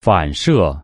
反射